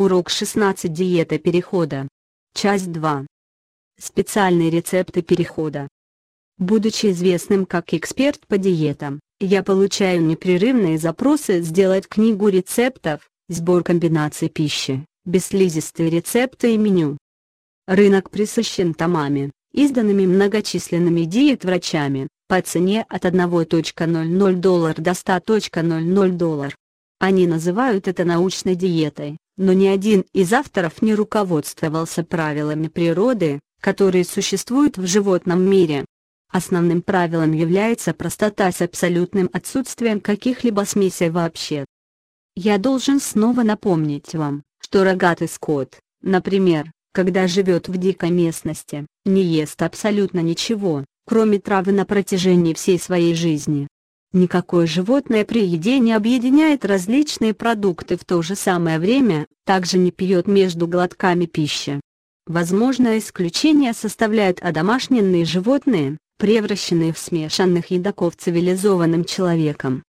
Урок 16 Диета перехода. Часть 2. Специальные рецепты перехода. Будучи известным как эксперт по диетам, я получаю непрерывные запросы сделать книгу рецептов, сбор комбинаций пищи, бесслизистые рецепты и меню. Рынок присыщен томами, изданными многочисленными диет-врачами, по цене от 1.00 доллар до 100.00 доллар. Они называют это научной диетой, но ни один из авторов не руководствовался правилами природы, которые существуют в животном мире. Основным правилом является простота с абсолютным отсутствием каких-либо смесей вообще. Я должен снова напомнить вам, что рогатый скот, например, когда живет в дикой местности, не ест абсолютно ничего, кроме травы на протяжении всей своей жизни. Никакое животное при еде не объединяет различные продукты в то же самое время, также не пьет между глотками пищи. Возможное исключение составляют одомашненные животные, превращенные в смешанных едоков цивилизованным человеком.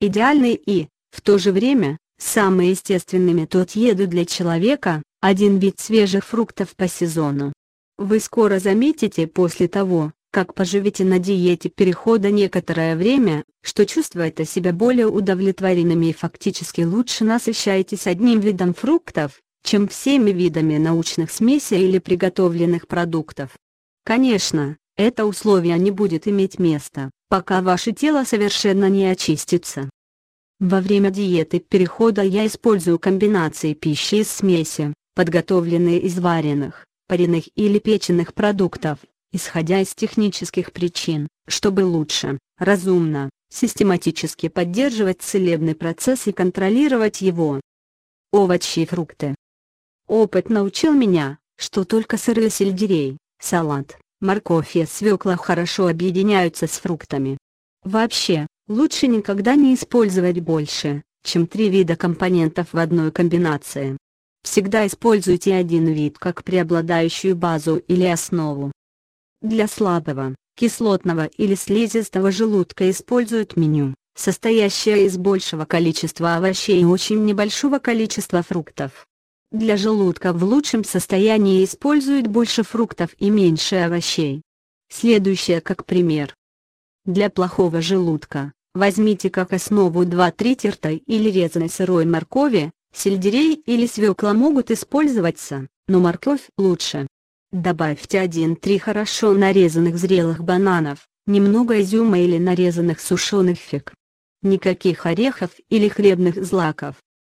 Идеальный и, в то же время, самый естественный метод еды для человека – один вид свежих фруктов по сезону. Вы скоро заметите после того, как поживете на диете перехода некоторое время, что чувствуете себя более удовлетворенными и фактически лучше насыщаетесь одним видом фруктов, чем всеми видами научных смесей или приготовленных продуктов. Конечно, это условие не будет иметь места, пока ваше тело совершенно не очистится. Во время диеты перехода я использую комбинации пищи из смеси, подготовленные из вареных, пареных или печеных продуктов, исходя из технических причин, чтобы лучше, разумно, систематически поддерживать целебный процесс и контролировать его. Овощи и фрукты. Опыт научил меня, что только сырые сельдерей, салат, морковь и свекла хорошо объединяются с фруктами. Вообще, лучше никогда не использовать больше, чем три вида компонентов в одной комбинации. Всегда используйте один вид как преобладающую базу или основу. Для слабого, кислотного или слизистого желудка используют меню, состоящее из большего количества овощей и очень небольшого количества фруктов. Для желудка в лучшем состоянии используют больше фруктов и меньше овощей. Следующее как пример. Для плохого желудка, возьмите как основу 2-3 тертой или резаной сырой моркови, сельдерей или свекла могут использоваться, но морковь лучше. Добавьте 1-3 хорошо нарезанных зрелых бананов, немного изюма или нарезанных сушеных фиг. Никаких орехов или хлебных злаков.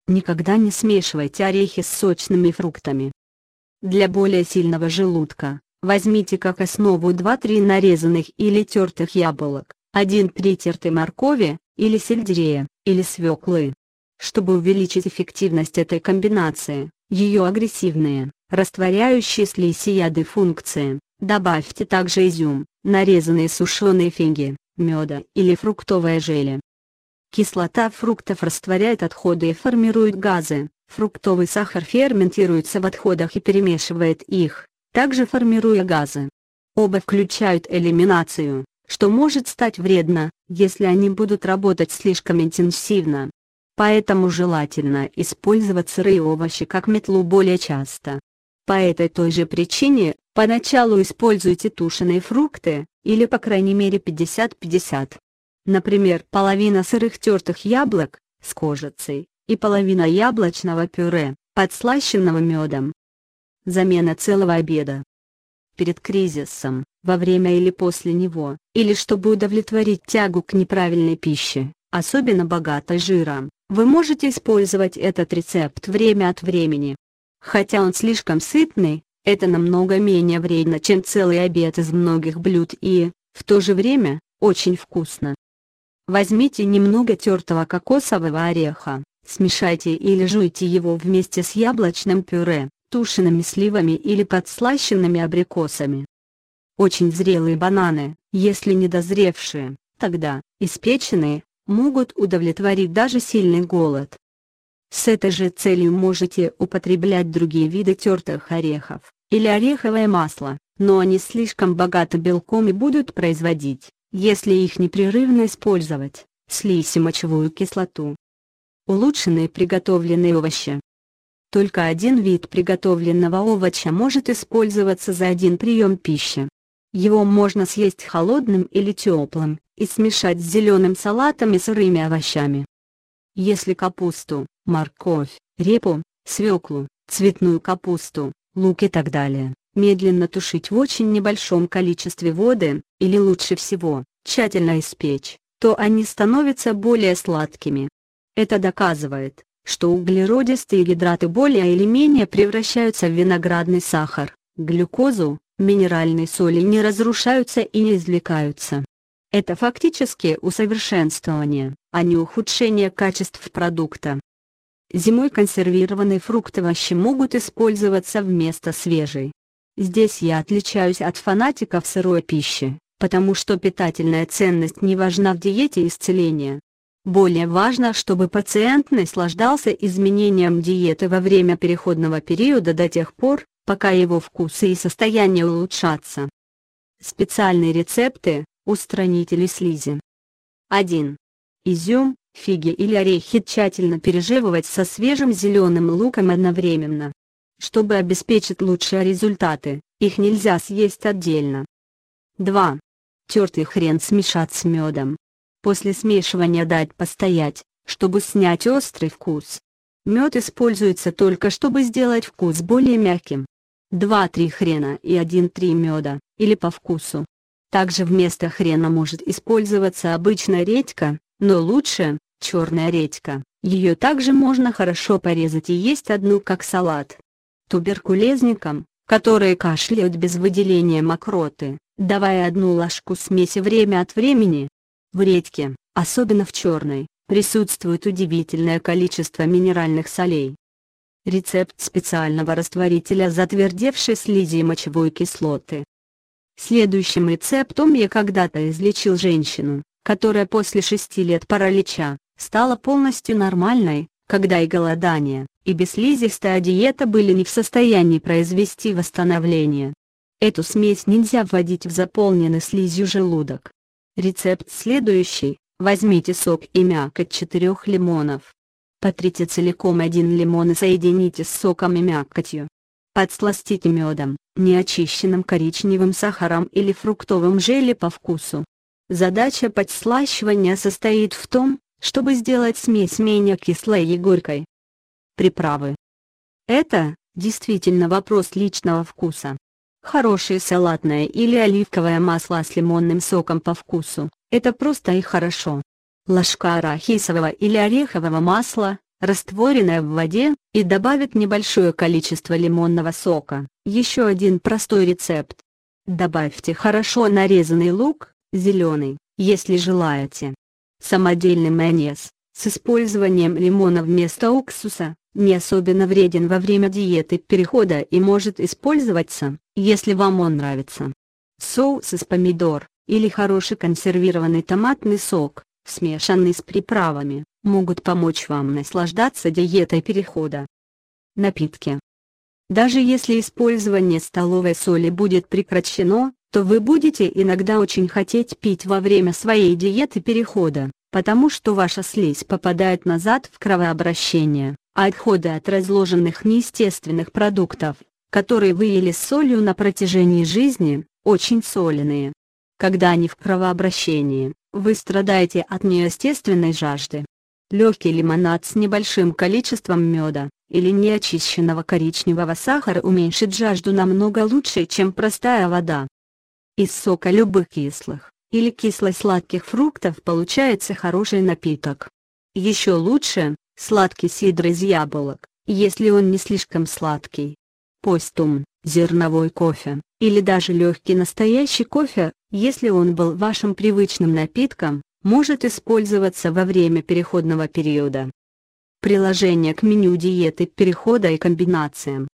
Никогда не смешивайте орехи с сочными фруктами. Для более сильного желудка, возьмите как основу 2-3 нарезанных или тертых яблок, 1-3 тертой моркови, или сельдерея, или свеклы. Чтобы увеличить эффективность этой комбинации, ее агрессивные, растворяющие слизь и яды функции. Добавьте также изюм, нарезанные сушеные фиги, меда или фруктовое желе. Кислота фруктов растворяет отходы и формирует газы, фруктовый сахар ферментируется в отходах и перемешивает их, также формируя газы. Оба включают элиминацию, что может стать вредно, если они будут работать слишком интенсивно. Поэтому желательно использовать сырые овощи как метлу более часто. По этой той же причине, поначалу используйте тушеные фрукты, или по крайней мере 50-50. Например, половина сырых тертых яблок, с кожицей, и половина яблочного пюре, подслащенного медом. Замена целого обеда. Перед кризисом, во время или после него, или чтобы удовлетворить тягу к неправильной пище, особенно богатой жиром, вы можете использовать этот рецепт время от времени. Хотя он слишком сытный, это намного менее вредно, чем целый обед из многих блюд и, в то же время, очень вкусно. Возьмите немного тертого кокосового ореха, смешайте или жуйте его вместе с яблочным пюре, тушеными сливами или подслащенными абрикосами. Очень зрелые бананы, если недозревшие, тогда, испеченные, могут удовлетворить даже сильный голод. С этой же целью можете употреблять другие виды тертых орехов, или ореховое масло, но они слишком богаты белком и будут производить, если их непрерывно использовать, слизь и мочевую кислоту. Улучшенные приготовленные овощи. Только один вид приготовленного овоща может использоваться за один прием пищи. Его можно съесть холодным или теплым, и смешать с зеленым салатом и сырыми овощами. Если капусту, морковь, репу, свеклу, цветную капусту, лук и так далее, медленно тушить в очень небольшом количестве воды, или лучше всего, тщательно испечь, то они становятся более сладкими. Это доказывает, что углеродистые гидраты более или менее превращаются в виноградный сахар, глюкозу, минеральные соли не разрушаются и не извлекаются. Это фактически усовершенствование, а не ухудшение качеств продукта. Зимой консервированные фрукты овощи могут использоваться вместо свежей. Здесь я отличаюсь от фанатиков сырой пищи, потому что питательная ценность не важна в диете исцеления. Более важно, чтобы пациент наслаждался изменением диеты во время переходного периода до тех пор, пока его вкусы и состояние улучшатся. Специальные рецепты, устранители слизи. 1. Изюм, фиги или орехи тщательно пережевывать со свежим зеленым луком одновременно. Чтобы обеспечить лучшие результаты, их нельзя съесть отдельно. 2. Тертый хрен смешать с медом. После смешивания дать постоять, чтобы снять острый вкус. Мед используется только чтобы сделать вкус более мягким. 2-3 хрена и 1-3 меда, или по вкусу. Также вместо хрена может использоваться обычная редька, но лучше – черная редька. Ее также можно хорошо порезать и есть одну как салат. Туберкулезникам, которые кашляют без выделения мокроты, давая одну ложку смеси время от времени, в редьке, особенно в черной, присутствует удивительное количество минеральных солей. Рецепт специального растворителя затвердевшей слизи и мочевой кислоты. Следующим рецептом я когда-то излечил женщину, которая после шести лет паралича, стала полностью нормальной, когда и голодание, и бесслизистая диета были не в состоянии произвести восстановление. Эту смесь нельзя вводить в заполненный слизью желудок. Рецепт следующий. Возьмите сок и мякоть четырех лимонов. Потрите целиком один лимон и соедините с соком и мякотью. Подсластите медом, неочищенным коричневым сахаром или фруктовым желе по вкусу. Задача подслащивания состоит в том, чтобы сделать смесь менее кислой и горькой. Приправы. Это, действительно вопрос личного вкуса. Хорошее салатное или оливковое масло с лимонным соком по вкусу – это просто и хорошо. Ложка арахисового или орехового масла, растворенное в воде, и добавить небольшое количество лимонного сока. Еще один простой рецепт. Добавьте хорошо нарезанный лук, зеленый, если желаете. Самодельный майонез, с использованием лимона вместо уксуса, не особенно вреден во время диеты перехода и может использоваться, если вам он нравится. Соус из помидор, или хороший консервированный томатный сок, смешанный с приправами, могут помочь вам наслаждаться диетой перехода. Напитки. Даже если использование столовой соли будет прекращено, то вы будете иногда очень хотеть пить во время своей диеты перехода, потому что ваша слизь попадает назад в кровообращение а отходы от разложенных неестественных продуктов, которые вы ели с солью на протяжении жизни, очень соленые. Когда они в кровообращении, вы страдаете от неестественной жажды. Легкий лимонад с небольшим количеством меда, или неочищенного коричневого сахара уменьшит жажду намного лучше, чем простая вода. Из сока любых кислых, или кисло-сладких фруктов получается хороший напиток. Еще лучше, Сладкий сидр из яблок, если он не слишком сладкий. Постум, зерновой кофе, или даже легкий настоящий кофе, если он был вашим привычным напитком, может использоваться во время переходного периода. Приложение к меню диеты перехода и комбинациям.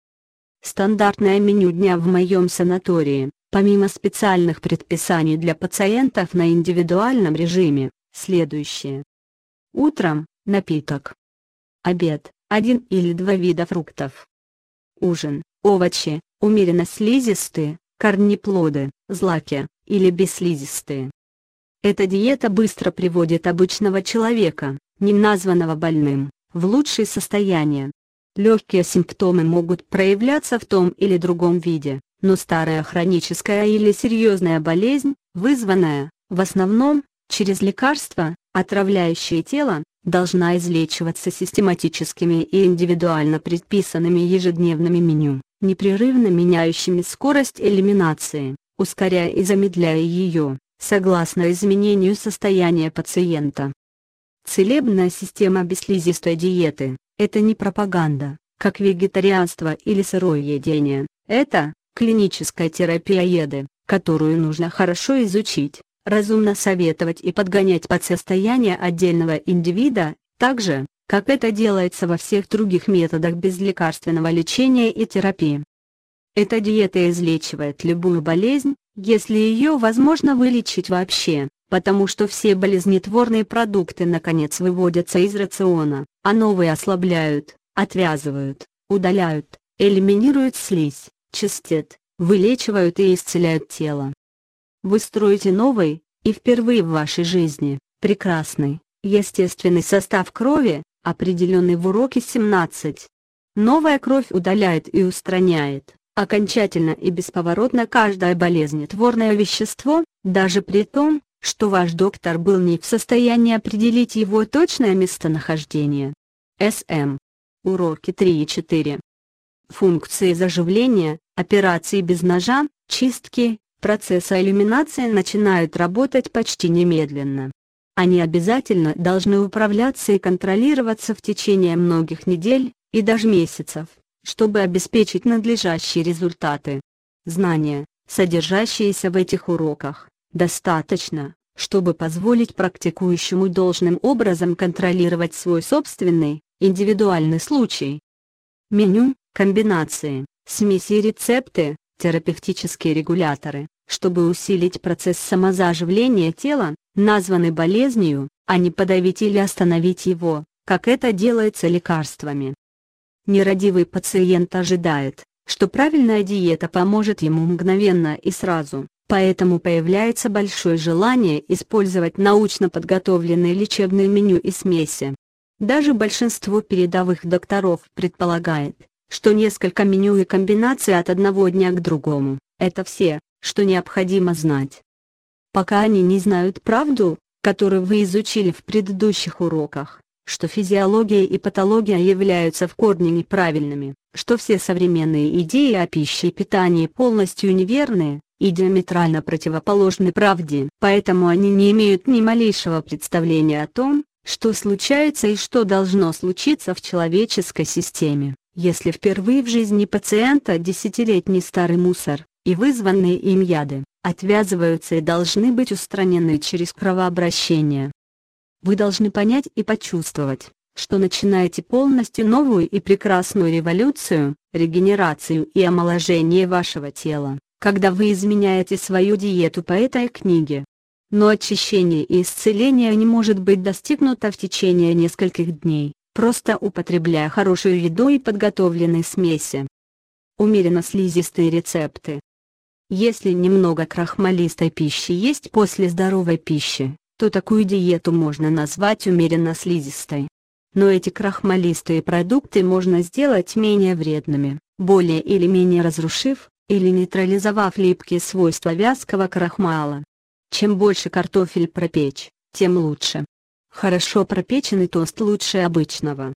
Стандартное меню дня в моем санатории, помимо специальных предписаний для пациентов на индивидуальном режиме, следующее. Утром – напиток, Обед – один или два вида фруктов. Ужин – овощи, умеренно слизистые, корнеплоды, злаки, или бесслизистые. Эта диета быстро приводит обычного человека, не названного больным, в лучшее состояние. Легкие симптомы могут проявляться в том или другом виде, но старая хроническая или серьезная болезнь, вызванная, в основном, через лекарства, отравляющие тело, должна излечиваться систематическими и индивидуально предписанными ежедневными меню, непрерывно меняющими скорость элиминации, ускоряя и замедляя ее, согласно изменению состояния пациента. Целебная система бесслизистой диеты – это не пропаганда, как вегетарианство или сырое едение, это клиническая терапия еды, которую нужно хорошо изучить, разумно советовать и подгонять под состояние отдельного индивида, так же, как это делается во всех других методах безлекарственного лечения и терапии. Эта диета излечивает любую болезнь, если ее возможно вылечить вообще, потому что все болезнетворные продукты наконец выводятся из рациона, а новые ослабляют, отвязывают, удаляют, элиминируют слизь, частет, вылечивают и исцеляют тело. Вы строите новый, и впервые в вашей жизни, прекрасный, естественный состав крови, определенный в уроке 17. Новая кровь удаляет и устраняет, окончательно и бесповоротно каждое болезнетворное вещество, даже при том, что ваш доктор был не в состоянии определить его точное местонахождение. СМ. Уроки 3 и 4. Функции заживления, операции без ножа, чистки, процесса иллюминации начинают работать почти немедленно. Они обязательно должны управляться и контролироваться в течение многих недель, и даже месяцев, чтобы обеспечить надлежащие результаты. Знания, содержащиеся в этих уроках, достаточно, чтобы позволить практикующему должным образом контролировать свой собственный, индивидуальный случай. Меню, комбинации, смеси и рецепты, терапевтические регуляторы, чтобы усилить процесс самозаживления тела, названы болезнью, а не подавить или остановить его, как это делается лекарствами. Нерадивый пациент ожидает, что правильная диета поможет ему мгновенно и сразу, поэтому появляется большое желание использовать научно подготовленные лечебные меню и смеси. Даже большинство передовых докторов предполагает, что несколько меню и комбинаций от одного дня к другому – это все, что необходимо знать. Пока они не знают правду, которую вы изучили в предыдущих уроках, что физиология и патология являются в корне неправильными, что все современные идеи о пище и питании полностью неверные, и диаметрально противоположны правде. Поэтому они не имеют ни малейшего представления о том, что случается и что должно случиться в человеческой системе. Если впервые в жизни пациента десятилетний старый мусор, и вызванные им яды, отвязываются и должны быть устранены через кровообращение. Вы должны понять и почувствовать, что начинаете полностью новую и прекрасную революцию, регенерацию и омоложение вашего тела, когда вы изменяете свою диету по этой книге. Но очищение и исцеление не может быть достигнуто в течение нескольких дней просто употребляя хорошую еду и подготовленные смеси. Умеренно слизистые рецепты. Если немного крахмалистой пищи есть после здоровой пищи, то такую диету можно назвать умеренно слизистой. Но эти крахмалистые продукты можно сделать менее вредными, более или менее разрушив, или нейтрализовав липкие свойства вязкого крахмала. Чем больше картофель пропечь, тем лучше. Хорошо пропеченный тост лучше обычного.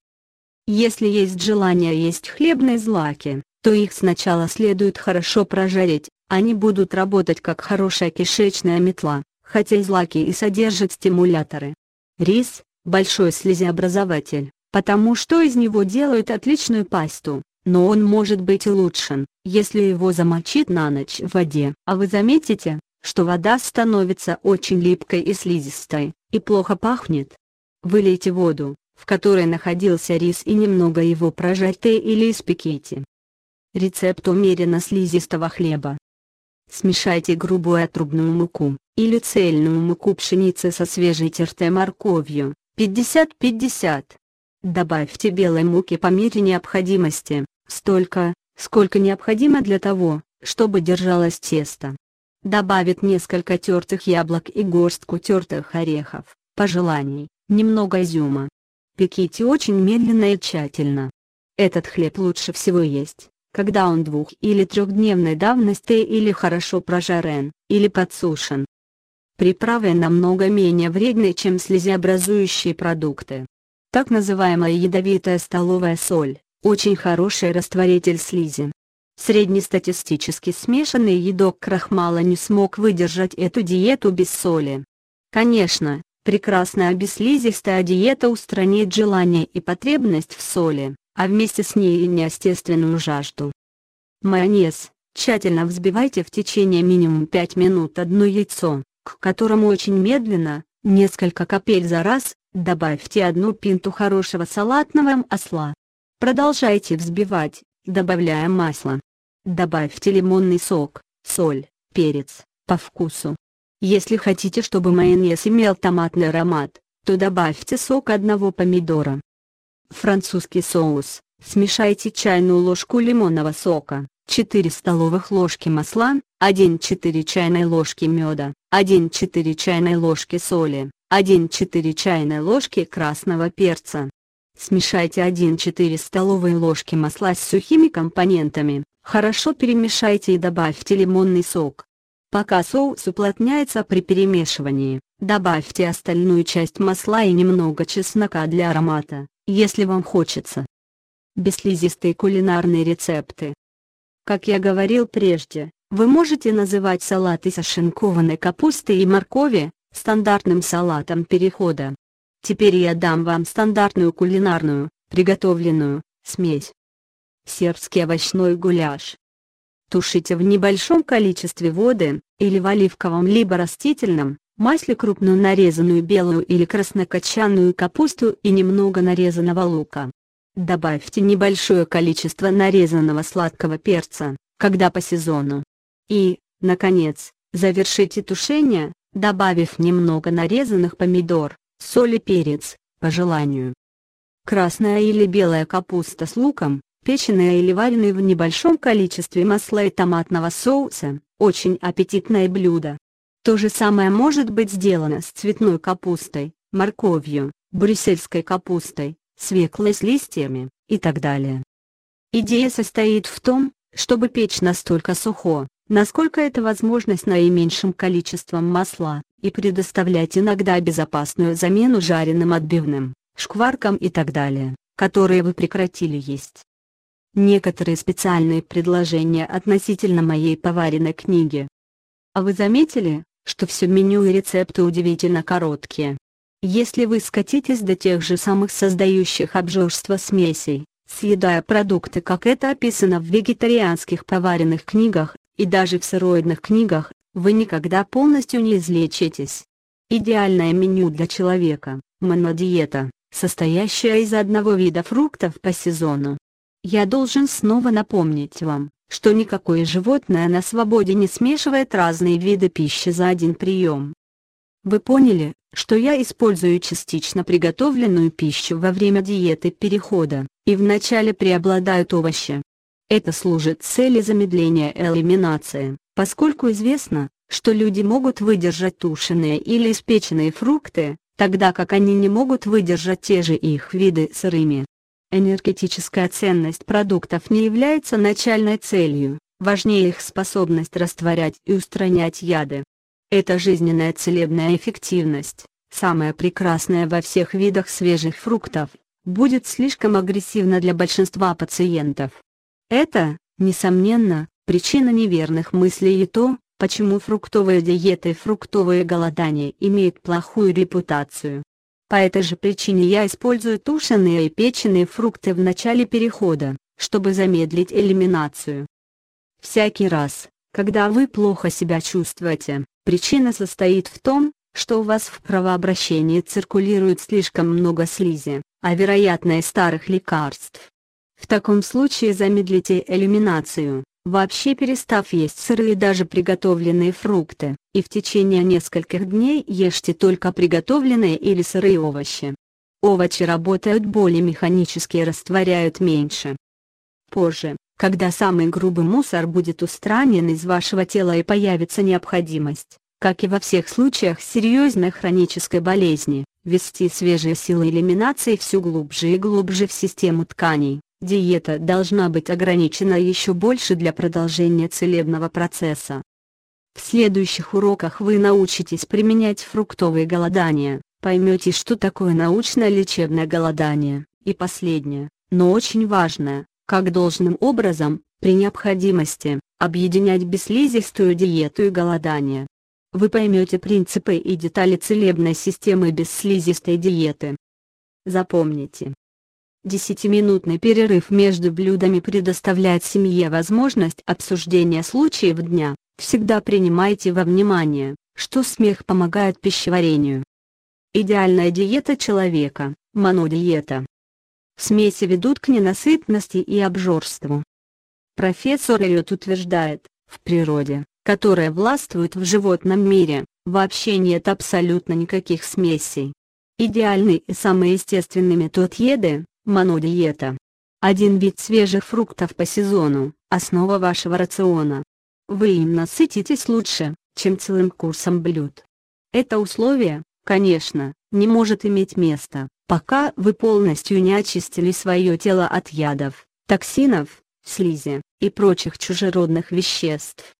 Если есть желание есть хлебные злаки, то их сначала следует хорошо прожарить, они будут работать как хорошая кишечная метла, хотя и злаки и содержат стимуляторы. Рис – большой слезеобразователь, потому что из него делают отличную пасту, но он может быть улучшен, если его замочить на ночь в воде. А вы заметите, что вода становится очень липкой и слизистой, и плохо пахнет. Вылейте воду, в которой находился рис и немного его прожарьте или испеките. Рецепт умеренно слизистого хлеба. Смешайте грубую отрубную муку, или цельную муку пшеницы со свежей тертой морковью, 50-50. Добавьте белой муки по мере необходимости, столько, сколько необходимо для того, чтобы держалось тесто. Добавит несколько тертых яблок и горстку тертых орехов, по желанию, немного изюма. Пеките очень медленно и тщательно. Этот хлеб лучше всего есть, когда он двух- или трехдневной давности или хорошо прожарен, или подсушен. Приправы намного менее вредны, чем слезеобразующие продукты. Так называемая ядовитая столовая соль – очень хороший растворитель слизи. Среднестатистически смешанный едок крахмала не смог выдержать эту диету без соли. Конечно, прекрасная обеслизистая диета устранит желание и потребность в соли, а вместе с ней и неестественную жажду. Майонез. Тщательно взбивайте в течение минимум 5 минут одно яйцо, к которому очень медленно, несколько капель за раз, добавьте одну пинту хорошего салатного масла. Продолжайте взбивать, добавляя масло. Добавьте лимонный сок, соль, перец, по вкусу. Если хотите, чтобы майонез имел томатный аромат, то добавьте сок одного помидора. Французский соус. Смешайте чайную ложку лимонного сока, 4 столовых ложки масла, 1-4 чайной ложки меда, 1-4 чайной ложки соли, 1-4 чайной ложки красного перца. Смешайте 1-4 столовые ложки масла с сухими компонентами, Хорошо перемешайте и добавьте лимонный сок. Пока соус уплотняется при перемешивании, добавьте остальную часть масла и немного чеснока для аромата, если вам хочется. Бесслизистые кулинарные рецепты. Как я говорил прежде, вы можете называть салаты со шинкованной капустой и моркови, стандартным салатом перехода. Теперь я дам вам стандартную кулинарную, приготовленную, смесь сербский овощной гуляш. Тушите в небольшом количестве воды, или в оливковом либо растительном, масле крупную нарезанную белую или краснокочанную капусту и немного нарезанного лука. Добавьте небольшое количество нарезанного сладкого перца, когда по сезону. И, наконец, завершите тушение, добавив немного нарезанных помидор, соль и перец, по желанию. Красная или белая капуста с луком, печеные или вареные в небольшом количестве масла и томатного соуса, очень аппетитное блюдо. То же самое может быть сделано с цветной капустой, морковью, брюссельской капустой, свеклой с листьями, и так далее. Идея состоит в том, чтобы печь настолько сухо, насколько это возможно с наименьшим количеством масла, и предоставлять иногда безопасную замену жареным отбивным, шкваркам и так далее, которые вы прекратили есть. Некоторые специальные предложения относительно моей поваренной книги. А вы заметили, что все меню и рецепты удивительно короткие? Если вы скатитесь до тех же самых создающих обжорство смесей, съедая продукты как это описано в вегетарианских поваренных книгах, и даже в сыроидных книгах, вы никогда полностью не излечитесь. Идеальное меню для человека – монодиета, состоящая из одного вида фруктов по сезону, я должен снова напомнить вам, что никакое животное на свободе не смешивает разные виды пищи за один прием. Вы поняли, что я использую частично приготовленную пищу во время диеты перехода, и вначале преобладают овощи. Это служит цели замедления элиминации, поскольку известно, что люди могут выдержать тушеные или испеченные фрукты, тогда как они не могут выдержать те же их виды сырыми. Энергетическая ценность продуктов не является начальной целью, важнее их способность растворять и устранять яды. Это жизненная целебная эффективность, самая прекрасная во всех видах свежих фруктов, будет слишком агрессивна для большинства пациентов. Это, несомненно, причина неверных мыслей и то, почему фруктовые диеты и фруктовые голодания имеют плохую репутацию. По этой же причине я использую тушеные и печеные фрукты в начале перехода, чтобы замедлить элиминацию. Всякий раз, когда вы плохо себя чувствуете, причина состоит в том, что у вас в кровообращении циркулирует слишком много слизи, а вероятно и старых лекарств. В таком случае замедлите элиминацию, вообще перестав есть сырые даже приготовленные фрукты, и в течение нескольких дней ешьте только приготовленные или сырые овощи. Овощи работают более механически и растворяют меньше. Позже, когда самый грубый мусор будет устранен из вашего тела и появится необходимость, как и во всех случаях серьезной хронической болезни, ввести свежие силы элиминации все глубже и глубже в систему тканей, диета должна быть ограничена еще больше для продолжения целебного процесса. В следующих уроках вы научитесь применять фруктовые голодания, поймете что такое научно-лечебное голодание, и последнее, но очень важное, как должным образом, при необходимости, объединять бесслизистую диету и голодание. Вы поймете принципы и детали целебной системы бесслизистой диеты. Запомните. Десятиминутный перерыв между блюдами предоставляет семье возможность обсуждения случаев дня. Всегда принимайте во внимание, что смех помогает пищеварению. Идеальная диета человека, монодиета. Смеси ведут к ненасытности и обжорству. Профессор Эллиот утверждает, в природе, которая властвует в животном мире, вообще нет абсолютно никаких смесей. Идеальный и самый естественный метод еды – монодиета. Один вид свежих фруктов по сезону – основа вашего рациона. Вы им насытитесь лучше, чем целым курсом блюд. Это условие, конечно, не может иметь места, пока вы полностью не очистили свое тело от ядов, токсинов, слизи и прочих чужеродных веществ.